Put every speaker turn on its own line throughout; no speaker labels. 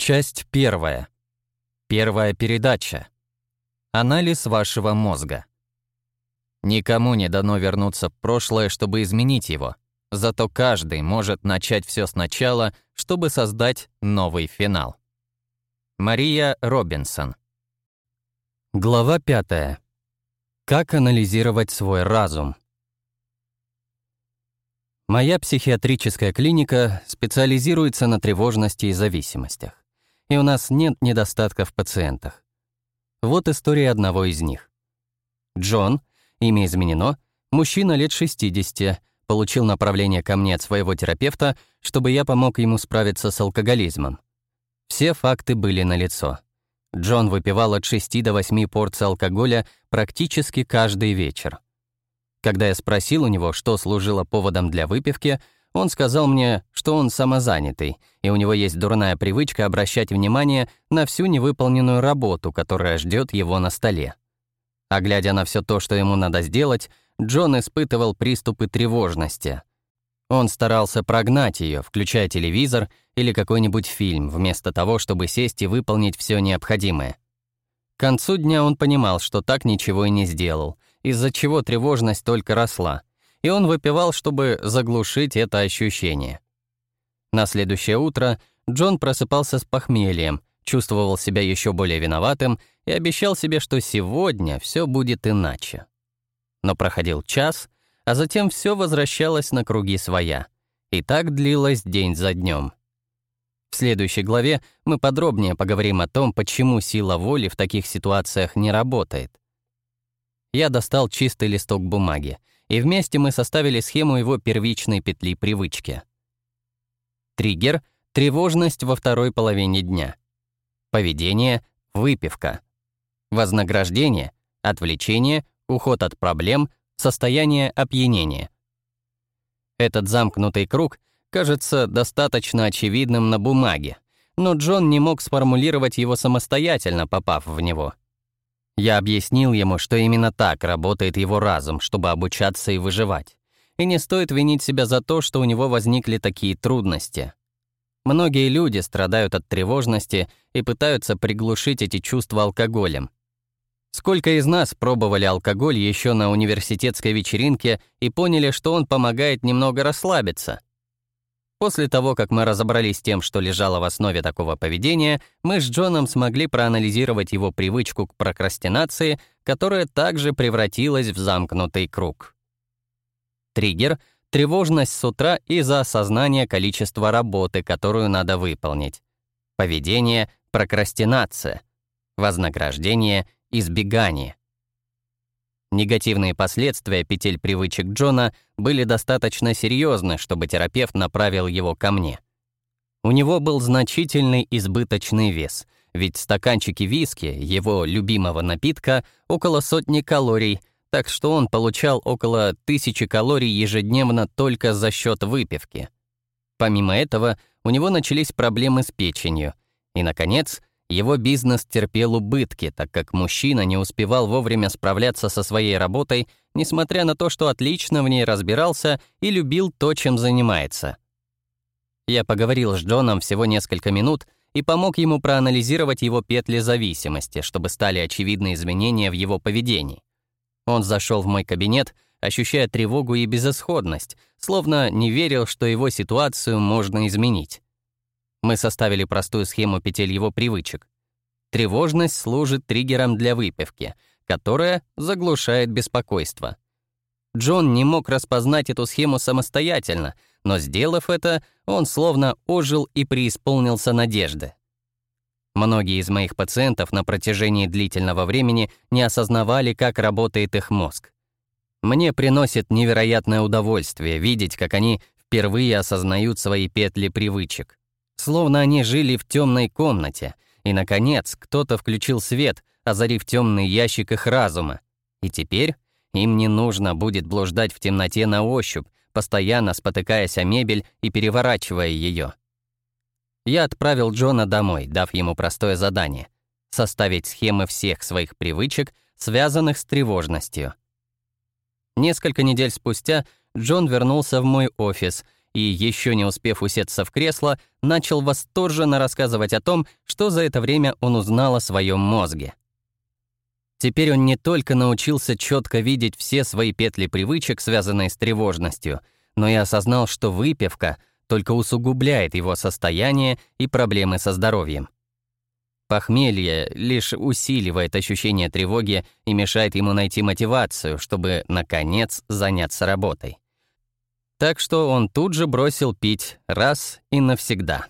Часть первая. Первая передача. Анализ вашего мозга. Никому не дано вернуться в прошлое, чтобы изменить его. Зато каждый может начать все сначала, чтобы создать новый финал. Мария Робинсон. Глава пятая. Как анализировать свой разум? Моя психиатрическая клиника специализируется на тревожности и зависимостях. И у нас нет недостатков в пациентах. Вот история одного из них. Джон, имя изменено, мужчина лет 60, получил направление ко мне от своего терапевта, чтобы я помог ему справиться с алкоголизмом. Все факты были налицо. Джон выпивал от 6 до 8 порций алкоголя практически каждый вечер. Когда я спросил у него, что служило поводом для выпивки, он сказал мне, что он самозанятый, и у него есть дурная привычка обращать внимание на всю невыполненную работу, которая ждет его на столе. А глядя на все то, что ему надо сделать, Джон испытывал приступы тревожности. Он старался прогнать ее, включая телевизор или какой-нибудь фильм, вместо того, чтобы сесть и выполнить все необходимое. К концу дня он понимал, что так ничего и не сделал — из-за чего тревожность только росла, и он выпивал, чтобы заглушить это ощущение. На следующее утро Джон просыпался с похмельем, чувствовал себя еще более виноватым и обещал себе, что сегодня все будет иначе. Но проходил час, а затем все возвращалось на круги своя. И так длилось день за днем. В следующей главе мы подробнее поговорим о том, почему сила воли в таких ситуациях не работает. Я достал чистый листок бумаги, и вместе мы составили схему его первичной петли привычки. Триггер — тревожность во второй половине дня. Поведение — выпивка. Вознаграждение — отвлечение, уход от проблем, состояние опьянения. Этот замкнутый круг кажется достаточно очевидным на бумаге, но Джон не мог сформулировать его самостоятельно, попав в него — я объяснил ему, что именно так работает его разум, чтобы обучаться и выживать. И не стоит винить себя за то, что у него возникли такие трудности. Многие люди страдают от тревожности и пытаются приглушить эти чувства алкоголем. Сколько из нас пробовали алкоголь еще на университетской вечеринке и поняли, что он помогает немного расслабиться? После того, как мы разобрались с тем, что лежало в основе такого поведения, мы с Джоном смогли проанализировать его привычку к прокрастинации, которая также превратилась в замкнутый круг. Триггер — тревожность с утра из-за осознания количества работы, которую надо выполнить. Поведение — прокрастинация. Вознаграждение — избегание. Негативные последствия петель привычек Джона были достаточно серьезны, чтобы терапевт направил его ко мне. У него был значительный избыточный вес, ведь стаканчики виски, его любимого напитка, около сотни калорий, так что он получал около тысячи калорий ежедневно только за счет выпивки. Помимо этого, у него начались проблемы с печенью. И, наконец, его бизнес терпел убытки, так как мужчина не успевал вовремя справляться со своей работой, несмотря на то, что отлично в ней разбирался и любил то, чем занимается. Я поговорил с Джоном всего несколько минут и помог ему проанализировать его петли зависимости, чтобы стали очевидны изменения в его поведении. Он зашел в мой кабинет, ощущая тревогу и безысходность, словно не верил, что его ситуацию можно изменить. Мы составили простую схему петель его привычек. Тревожность служит триггером для выпивки, которая заглушает беспокойство. Джон не мог распознать эту схему самостоятельно, но, сделав это, он словно ожил и преисполнился надежды. Многие из моих пациентов на протяжении длительного времени не осознавали, как работает их мозг. Мне приносит невероятное удовольствие видеть, как они впервые осознают свои петли привычек. Словно они жили в темной комнате, и, наконец, кто-то включил свет, озарив темный ящик их разума. И теперь им не нужно будет блуждать в темноте на ощупь, постоянно спотыкаясь о мебель и переворачивая ее. Я отправил Джона домой, дав ему простое задание — составить схемы всех своих привычек, связанных с тревожностью. Несколько недель спустя Джон вернулся в мой офис — и, еще не успев усеться в кресло, начал восторженно рассказывать о том, что за это время он узнал о своем мозге. Теперь он не только научился четко видеть все свои петли привычек, связанные с тревожностью, но и осознал, что выпивка только усугубляет его состояние и проблемы со здоровьем. Похмелье лишь усиливает ощущение тревоги и мешает ему найти мотивацию, чтобы, наконец, заняться работой. Так что он тут же бросил пить раз и навсегда.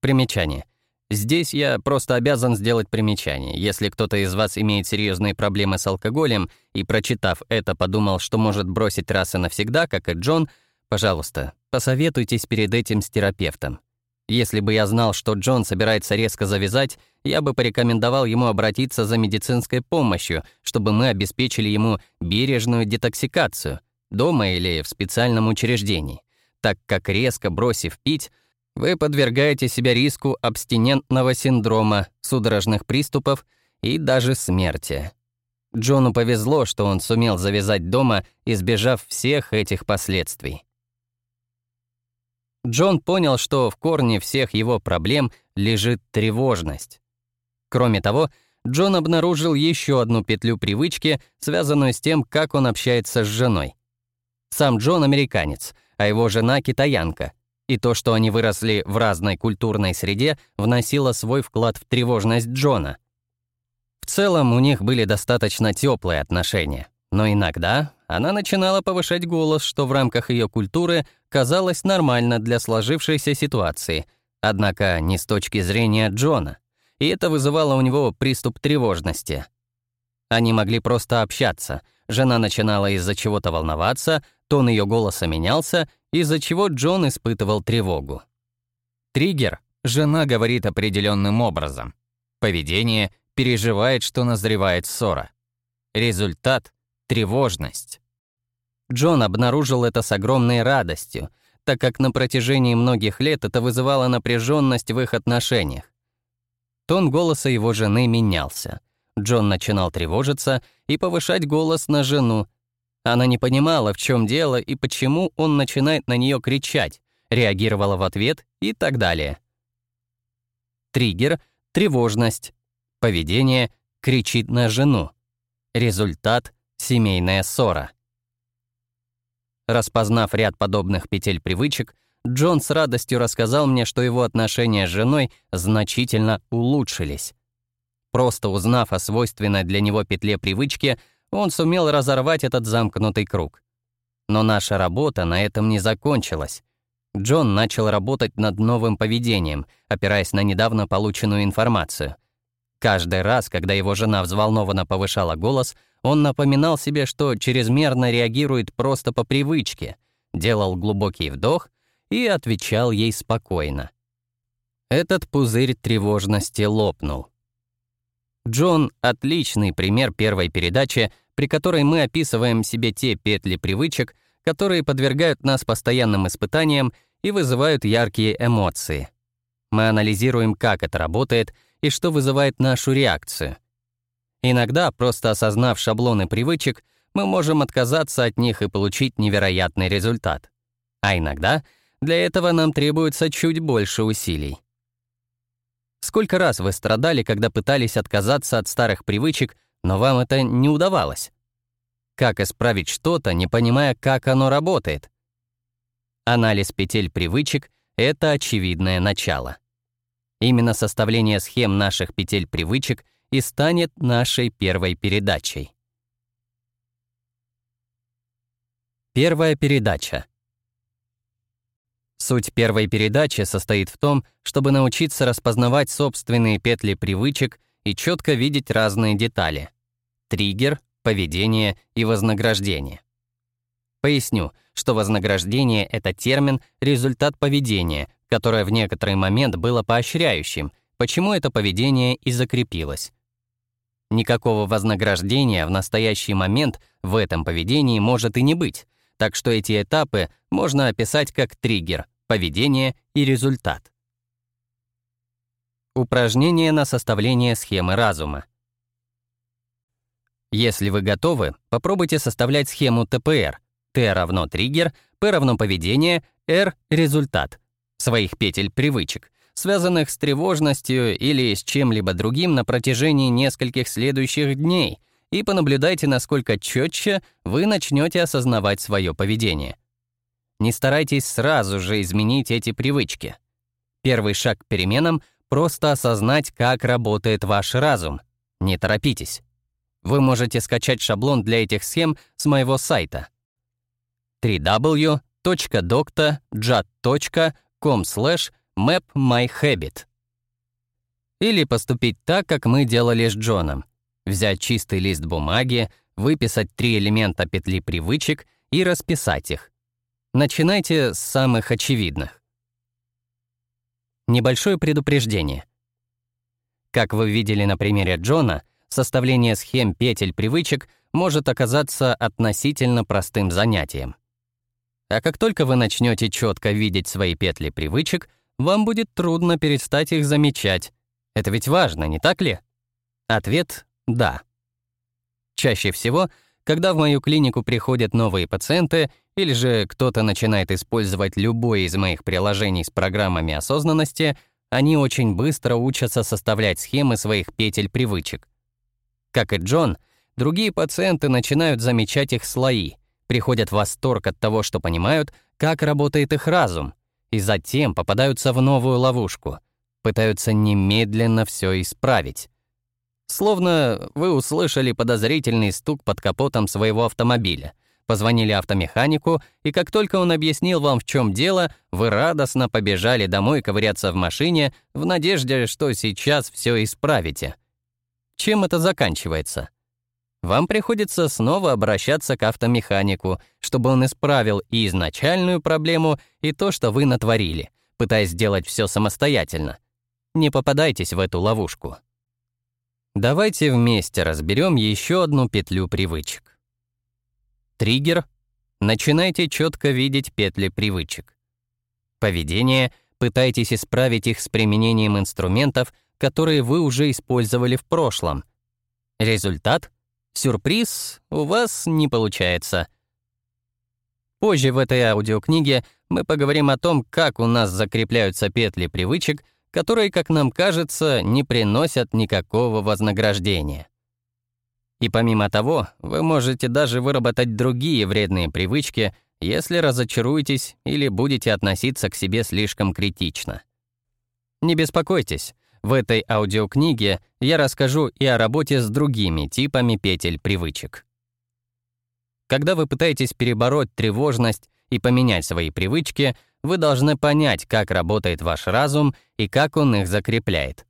Примечание. Здесь я просто обязан сделать примечание. Если кто-то из вас имеет серьезные проблемы с алкоголем и, прочитав это, подумал, что может бросить раз и навсегда, как и Джон, пожалуйста, посоветуйтесь перед этим с терапевтом. Если бы я знал, что Джон собирается резко завязать, я бы порекомендовал ему обратиться за медицинской помощью, чтобы мы обеспечили ему бережную детоксикацию, дома или в специальном учреждении, так как резко бросив пить, вы подвергаете себя риску абстинентного синдрома, судорожных приступов и даже смерти. Джону повезло, что он сумел завязать дома, избежав всех этих последствий. Джон понял, что в корне всех его проблем лежит тревожность. Кроме того, Джон обнаружил еще одну петлю привычки, связанную с тем, как он общается с женой. Сам Джон — американец, а его жена — китаянка. И то, что они выросли в разной культурной среде, вносило свой вклад в тревожность Джона. В целом, у них были достаточно теплые отношения. Но иногда она начинала повышать голос, что в рамках ее культуры казалось нормально для сложившейся ситуации, однако не с точки зрения Джона, и это вызывало у него приступ тревожности. Они могли просто общаться, жена начинала из-за чего-то волноваться, тон ее голоса менялся, из-за чего Джон испытывал тревогу. Триггер — жена говорит определенным образом. Поведение переживает, что назревает ссора. Результат тревожность. Джон обнаружил это с огромной радостью, так как на протяжении многих лет это вызывало напряженность в их отношениях. Тон голоса его жены менялся. Джон начинал тревожиться и повышать голос на жену. Она не понимала, в чем дело и почему он начинает на нее кричать, реагировала в ответ и так далее. Триггер — тревожность. Поведение — кричит на жену. Результат семейная ссора. Распознав ряд подобных петель привычек, Джон с радостью рассказал мне, что его отношения с женой значительно улучшились. Просто узнав о свойственной для него петле привычки, он сумел разорвать этот замкнутый круг. Но наша работа на этом не закончилась. Джон начал работать над новым поведением, опираясь на недавно полученную информацию. Каждый раз, когда его жена взволнованно повышала голос — он напоминал себе, что чрезмерно реагирует просто по привычке, делал глубокий вдох и отвечал ей спокойно. Этот пузырь тревожности лопнул. Джон — отличный пример первой передачи, при которой мы описываем себе те петли привычек, которые подвергают нас постоянным испытаниям и вызывают яркие эмоции. Мы анализируем, как это работает и что вызывает нашу реакцию. Иногда, просто осознав шаблоны привычек, мы можем отказаться от них и получить невероятный результат. А иногда для этого нам требуется чуть больше усилий. Сколько раз вы страдали, когда пытались отказаться от старых привычек, но вам это не удавалось? Как исправить что-то, не понимая, как оно работает? Анализ петель привычек — это очевидное начало. Именно составление схем наших петель привычек и станет нашей первой передачей. Первая передача. Суть первой передачи состоит в том, чтобы научиться распознавать собственные петли привычек и четко видеть разные детали — триггер, поведение и вознаграждение. Поясню, что вознаграждение — это термин «результат поведения», которое в некоторый момент было поощряющим, почему это поведение и закрепилось. Никакого вознаграждения в настоящий момент в этом поведении может и не быть, так что эти этапы можно описать как триггер, поведение и результат. Упражнение на составление схемы разума. Если вы готовы, попробуйте составлять схему ТПР. Т равно триггер, P равно поведение, R — результат своих петель привычек, связанных с тревожностью или с чем-либо другим на протяжении нескольких следующих дней, и понаблюдайте, насколько четче вы начнете осознавать свое поведение. Не старайтесь сразу же изменить эти привычки. Первый шаг к переменам — просто осознать, как работает ваш разум. Не торопитесь. Вы можете скачать шаблон для этих схем с моего сайта www.docta.jat.com mapmyhabit. Или поступить так, как мы делали с Джоном. Взять чистый лист бумаги, выписать три элемента петли привычек и расписать их. Начинайте с самых очевидных. Небольшое предупреждение. Как вы видели на примере Джона, составление схем петель привычек может оказаться относительно простым занятием. А как только вы начнете четко видеть свои петли привычек, вам будет трудно перестать их замечать. Это ведь важно, не так ли? Ответ — да. Чаще всего, когда в мою клинику приходят новые пациенты или же кто-то начинает использовать любое из моих приложений с программами осознанности, они очень быстро учатся составлять схемы своих петель привычек. Как и Джон, другие пациенты начинают замечать их слои, приходят в восторг от того, что понимают, как работает их разум, и затем попадаются в новую ловушку, пытаются немедленно все исправить. Словно вы услышали подозрительный стук под капотом своего автомобиля, позвонили автомеханику, и как только он объяснил вам, в чем дело, вы радостно побежали домой ковыряться в машине в надежде, что сейчас все исправите. Чем это заканчивается? Вам приходится снова обращаться к автомеханику, чтобы он исправил и изначальную проблему, и то, что вы натворили, пытаясь сделать все самостоятельно. Не попадайтесь в эту ловушку. Давайте вместе разберем еще одну петлю привычек. Триггер. Начинайте четко видеть петли привычек. Поведение. Пытайтесь исправить их с применением инструментов, которые вы уже использовали в прошлом. Результат — Сюрприз у вас не получается. Позже в этой аудиокниге мы поговорим о том, как у нас закрепляются петли привычек, которые, как нам кажется, не приносят никакого вознаграждения. И помимо того, вы можете даже выработать другие вредные привычки, если разочаруетесь или будете относиться к себе слишком критично. Не беспокойтесь, в этой аудиокниге я расскажу и о работе с другими типами петель привычек. Когда вы пытаетесь перебороть тревожность и поменять свои привычки, вы должны понять, как работает ваш разум и как он их закрепляет.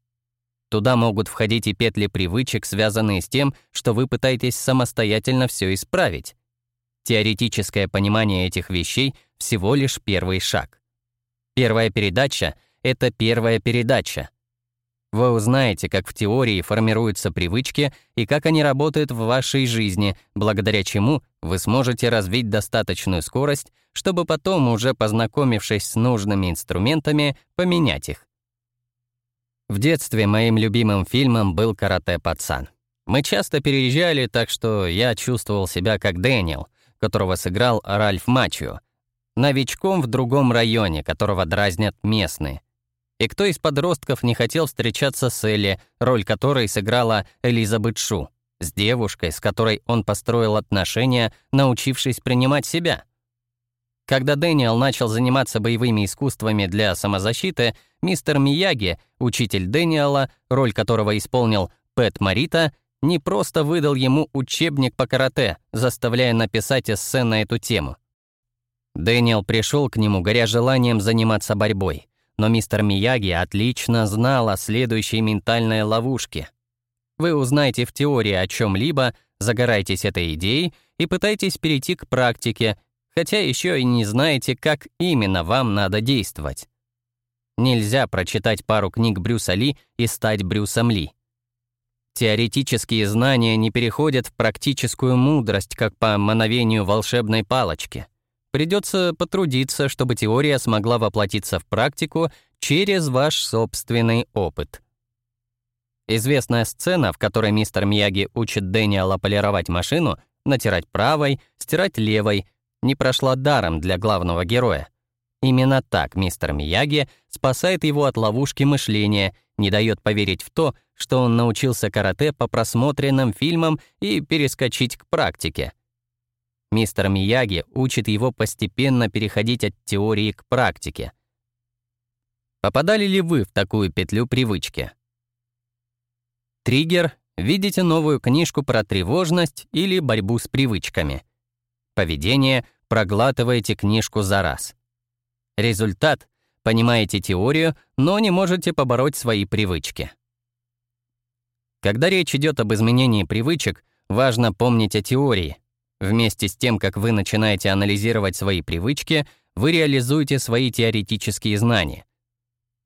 Туда могут входить и петли привычек, связанные с тем, что вы пытаетесь самостоятельно все исправить. Теоретическое понимание этих вещей — всего лишь первый шаг. Первая передача — это первая передача — вы узнаете, как в теории формируются привычки и как они работают в вашей жизни, благодаря чему вы сможете развить достаточную скорость, чтобы потом, уже познакомившись с нужными инструментами, поменять их. В детстве моим любимым фильмом был «Карате-пацан». Мы часто переезжали, так что я чувствовал себя как Дэниел, которого сыграл Ральф Мачио, новичком в другом районе, которого дразнят местные — и кто из подростков не хотел встречаться с Элли, роль которой сыграла Элизабет Шу, с девушкой, с которой он построил отношения, научившись принимать себя? Когда Дэниел начал заниматься боевыми искусствами для самозащиты, мистер Мияги, учитель Дэниела, роль которого исполнил Пэт Марита, не просто выдал ему учебник по карате, заставляя написать эссе на эту тему. Дэниел пришел к нему, горя желанием заниматься борьбой но мистер Мияги отлично знал о следующей ментальной ловушке. Вы узнаете в теории о чем либо загорайтесь этой идеей и пытайтесь перейти к практике, хотя еще и не знаете, как именно вам надо действовать. Нельзя прочитать пару книг Брюса Ли и стать Брюсом Ли. Теоретические знания не переходят в практическую мудрость, как по мановению волшебной палочки. Придется потрудиться, чтобы теория смогла воплотиться в практику через ваш собственный опыт. Известная сцена, в которой мистер Мияги учит Дэниела полировать машину, натирать правой, стирать левой, не прошла даром для главного героя. Именно так мистер Мияги спасает его от ловушки мышления, не дает поверить в то, что он научился карате по просмотренным фильмам и перескочить к практике. Мистер Мияги учит его постепенно переходить от теории к практике. Попадали ли вы в такую петлю привычки? Триггер — видите новую книжку про тревожность или борьбу с привычками. Поведение — проглатываете книжку за раз. Результат — понимаете теорию, но не можете побороть свои привычки. Когда речь идет об изменении привычек, важно помнить о теории. Вместе с тем, как вы начинаете анализировать свои привычки, вы реализуете свои теоретические знания.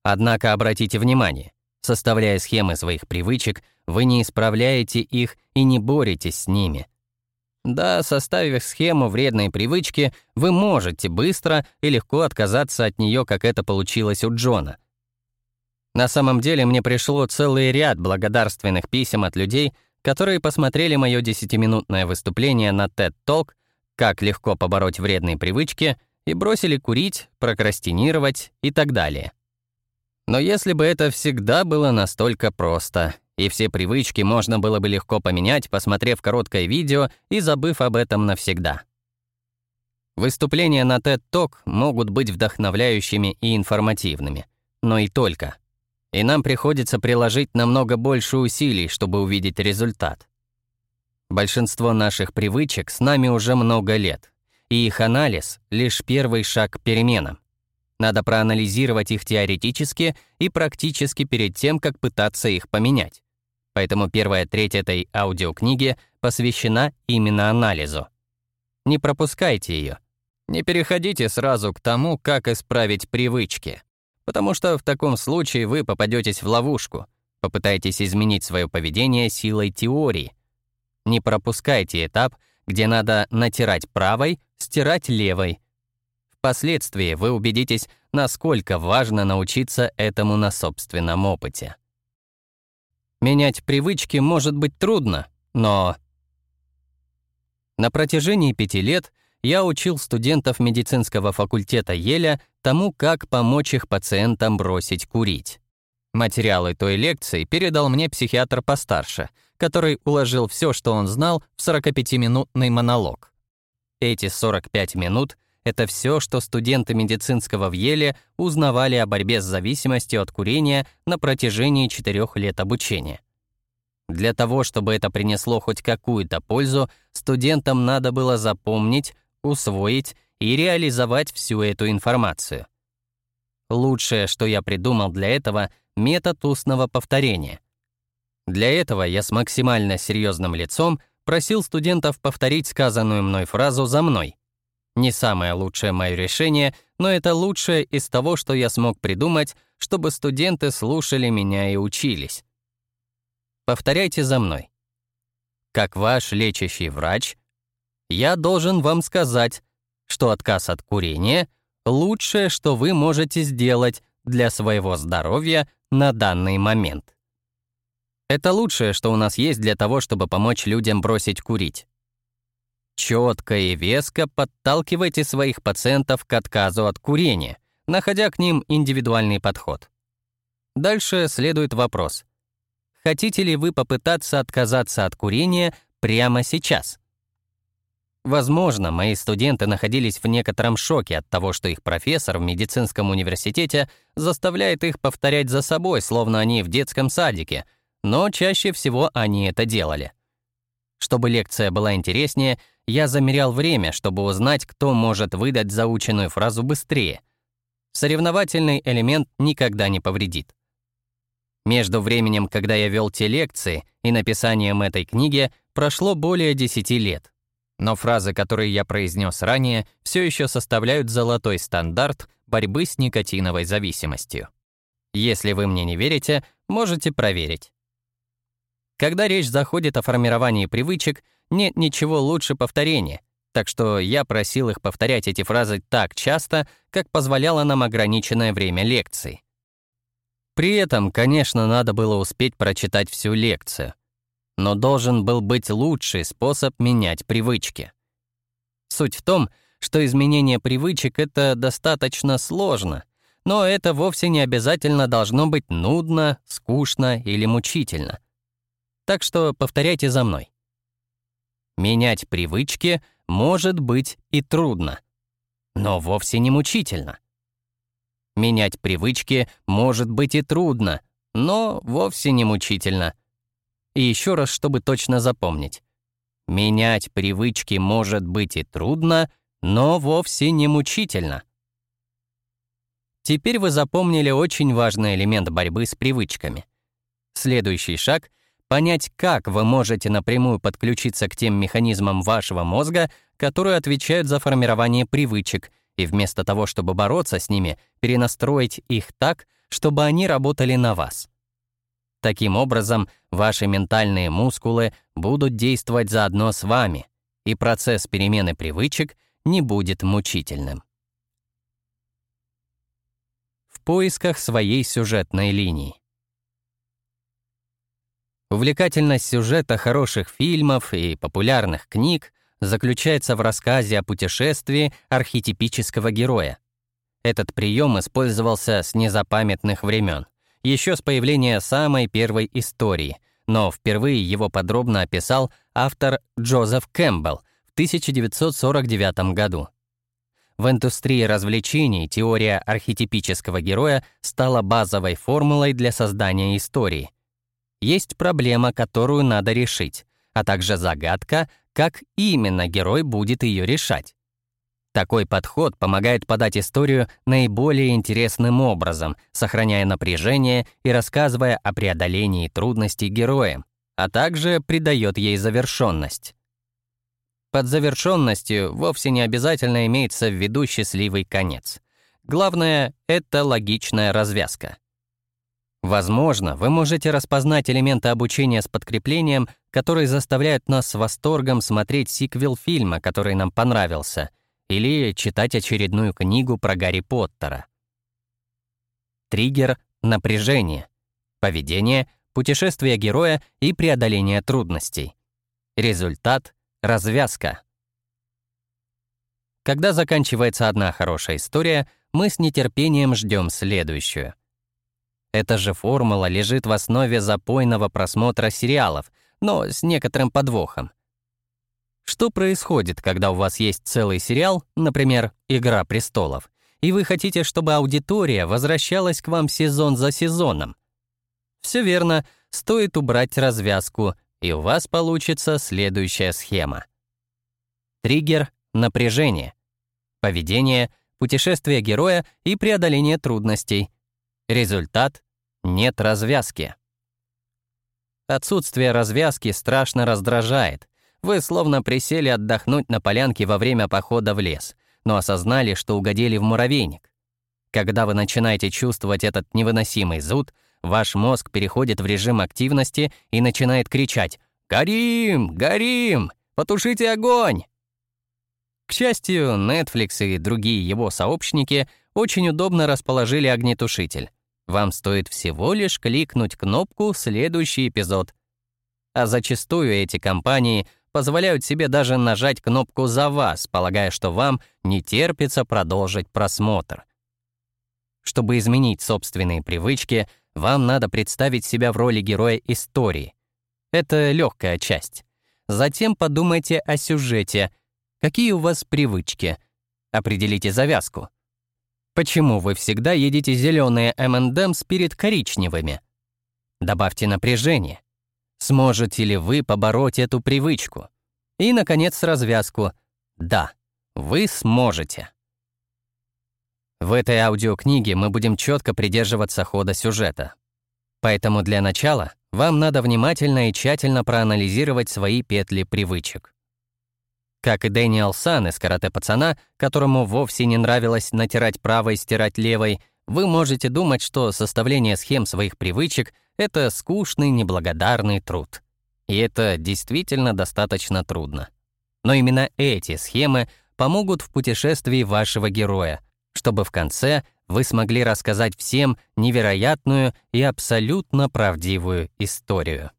Однако обратите внимание, составляя схемы своих привычек, вы не исправляете их и не боретесь с ними — да, составив схему вредной привычки, вы можете быстро и легко отказаться от нее, как это получилось у Джона. На самом деле мне пришло целый ряд благодарственных писем от людей, которые посмотрели мое десятиминутное выступление на TED Talk «Как легко побороть вредные привычки» и бросили курить, прокрастинировать и так далее. Но если бы это всегда было настолько просто — и все привычки можно было бы легко поменять, посмотрев короткое видео и забыв об этом навсегда. Выступления на TED Talk могут быть вдохновляющими и информативными, но и только. И нам приходится приложить намного больше усилий, чтобы увидеть результат. Большинство наших привычек с нами уже много лет, и их анализ — лишь первый шаг к переменам. Надо проанализировать их теоретически и практически перед тем, как пытаться их поменять поэтому первая треть этой аудиокниги посвящена именно анализу. Не пропускайте ее. Не переходите сразу к тому, как исправить привычки, потому что в таком случае вы попадетесь в ловушку, попытаетесь изменить свое поведение силой теории. Не пропускайте этап, где надо натирать правой, стирать левой. Впоследствии вы убедитесь, насколько важно научиться этому на собственном опыте. Менять привычки может быть трудно, но... На протяжении пяти лет я учил студентов медицинского факультета Еля тому, как помочь их пациентам бросить курить. Материалы той лекции передал мне психиатр постарше, который уложил все, что он знал, в 45-минутный монолог. Эти 45 минут — это все, что студенты медицинского в Еле узнавали о борьбе с зависимостью от курения на протяжении четырех лет обучения. Для того, чтобы это принесло хоть какую-то пользу, студентам надо было запомнить, усвоить и реализовать всю эту информацию. Лучшее, что я придумал для этого — метод устного повторения. Для этого я с максимально серьезным лицом просил студентов повторить сказанную мной фразу за мной. Не самое лучшее мое решение, но это лучшее из того, что я смог придумать, чтобы студенты слушали меня и учились. Повторяйте за мной. Как ваш лечащий врач, я должен вам сказать, что отказ от курения — лучшее, что вы можете сделать для своего здоровья на данный момент. Это лучшее, что у нас есть для того, чтобы помочь людям бросить курить. Четко и веско подталкивайте своих пациентов к отказу от курения, находя к ним индивидуальный подход. Дальше следует вопрос. Хотите ли вы попытаться отказаться от курения прямо сейчас? Возможно, мои студенты находились в некотором шоке от того, что их профессор в медицинском университете заставляет их повторять за собой, словно они в детском садике, но чаще всего они это делали. Чтобы лекция была интереснее, я замерял время, чтобы узнать, кто может выдать заученную фразу быстрее. Соревновательный элемент никогда не повредит. Между временем, когда я вел те лекции, и написанием этой книги прошло более 10 лет. Но фразы, которые я произнес ранее, все еще составляют золотой стандарт борьбы с никотиновой зависимостью. Если вы мне не верите, можете проверить. Когда речь заходит о формировании привычек, нет ничего лучше повторения, так что я просил их повторять эти фразы так часто, как позволяло нам ограниченное время лекций. При этом, конечно, надо было успеть прочитать всю лекцию. Но должен был быть лучший способ менять привычки. Суть в том, что изменение привычек — это достаточно сложно, но это вовсе не обязательно должно быть нудно, скучно или мучительно. Так что повторяйте за мной. Менять привычки может быть и трудно, но вовсе не мучительно. Менять привычки может быть и трудно, но вовсе не мучительно. И еще раз, чтобы точно запомнить. Менять привычки может быть и трудно, но вовсе не мучительно. Теперь вы запомнили очень важный элемент борьбы с привычками. Следующий шаг — понять, как вы можете напрямую подключиться к тем механизмам вашего мозга, которые отвечают за формирование привычек — и вместо того, чтобы бороться с ними, перенастроить их так, чтобы они работали на вас. Таким образом, ваши ментальные мускулы будут действовать заодно с вами, и процесс перемены привычек не будет мучительным. В поисках своей сюжетной линии. Увлекательность сюжета хороших фильмов и популярных книг заключается в рассказе о путешествии архетипического героя. Этот прием использовался с незапамятных времен, еще с появления самой первой истории, но впервые его подробно описал автор Джозеф Кэмпбелл в 1949 году. В индустрии развлечений теория архетипического героя стала базовой формулой для создания истории. Есть проблема, которую надо решить, а также загадка, как именно герой будет ее решать. Такой подход помогает подать историю наиболее интересным образом, сохраняя напряжение и рассказывая о преодолении трудностей героям, а также придает ей завершенность. Под завершенностью вовсе не обязательно имеется в виду счастливый конец. Главное — это логичная развязка. Возможно, вы можете распознать элементы обучения с подкреплением, которые заставляют нас с восторгом смотреть сиквел фильма, который нам понравился, или читать очередную книгу про Гарри Поттера. Триггер — напряжение. Поведение — путешествие героя и преодоление трудностей. Результат — развязка. Когда заканчивается одна хорошая история, мы с нетерпением ждем следующую — эта же формула лежит в основе запойного просмотра сериалов, но с некоторым подвохом. Что происходит, когда у вас есть целый сериал, например, «Игра престолов», и вы хотите, чтобы аудитория возвращалась к вам сезон за сезоном? Все верно, стоит убрать развязку, и у вас получится следующая схема. Триггер — напряжение. Поведение — путешествие героя и преодоление трудностей. Результат нет развязки. Отсутствие развязки страшно раздражает. Вы словно присели отдохнуть на полянке во время похода в лес, но осознали, что угодили в муравейник. Когда вы начинаете чувствовать этот невыносимый зуд, ваш мозг переходит в режим активности и начинает кричать «Горим! Горим! Потушите огонь!» К счастью, Netflix и другие его сообщники очень удобно расположили огнетушитель. Вам стоит всего лишь кликнуть кнопку «Следующий эпизод». А зачастую эти компании позволяют себе даже нажать кнопку «За вас», полагая, что вам не терпится продолжить просмотр. Чтобы изменить собственные привычки, вам надо представить себя в роли героя истории. Это легкая часть. Затем подумайте о сюжете. Какие у вас привычки? Определите завязку. Почему вы всегда едите зеленые M&M's перед коричневыми? Добавьте напряжение. Сможете ли вы побороть эту привычку? И, наконец, развязку. Да, вы сможете. В этой аудиокниге мы будем четко придерживаться хода сюжета. Поэтому для начала вам надо внимательно и тщательно проанализировать свои петли привычек. Как и Дэниел Сан из «Карате-пацана», которому вовсе не нравилось натирать правой, стирать левой, вы можете думать, что составление схем своих привычек — это скучный, неблагодарный труд. И это действительно достаточно трудно. Но именно эти схемы помогут в путешествии вашего героя, чтобы в конце вы смогли рассказать всем невероятную и абсолютно правдивую историю.